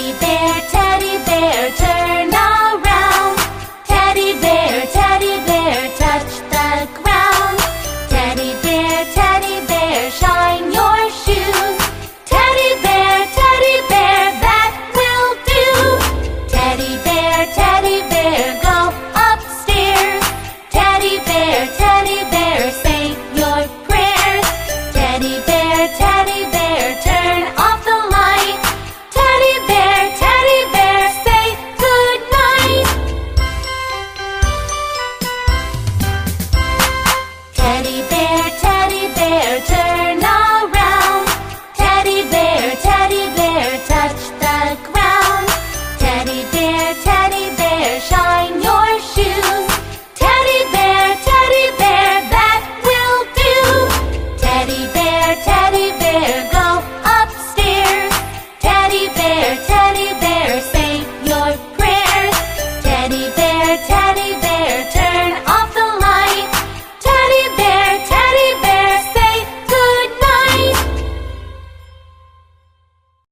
Teddy bear, teddy bear, turn around. Teddy bear, teddy bear, touch the ground. Teddy bear, teddy bear, shine your shoes. Teddy bear, teddy bear, that will do. Teddy bear, teddy bear, go upstairs. Teddy bear, teddy bear, say your prayers. Teddy bear, teddy bear, turn around. Teddy bear, teddy bear, touch the ground. Teddy bear, teddy bear, shine your shoes. Teddy bear, teddy bear, that will do. Teddy bear, teddy bear, go upstairs. Teddy bear, teddy bear, say your prayers. Teddy bear, teddy bear.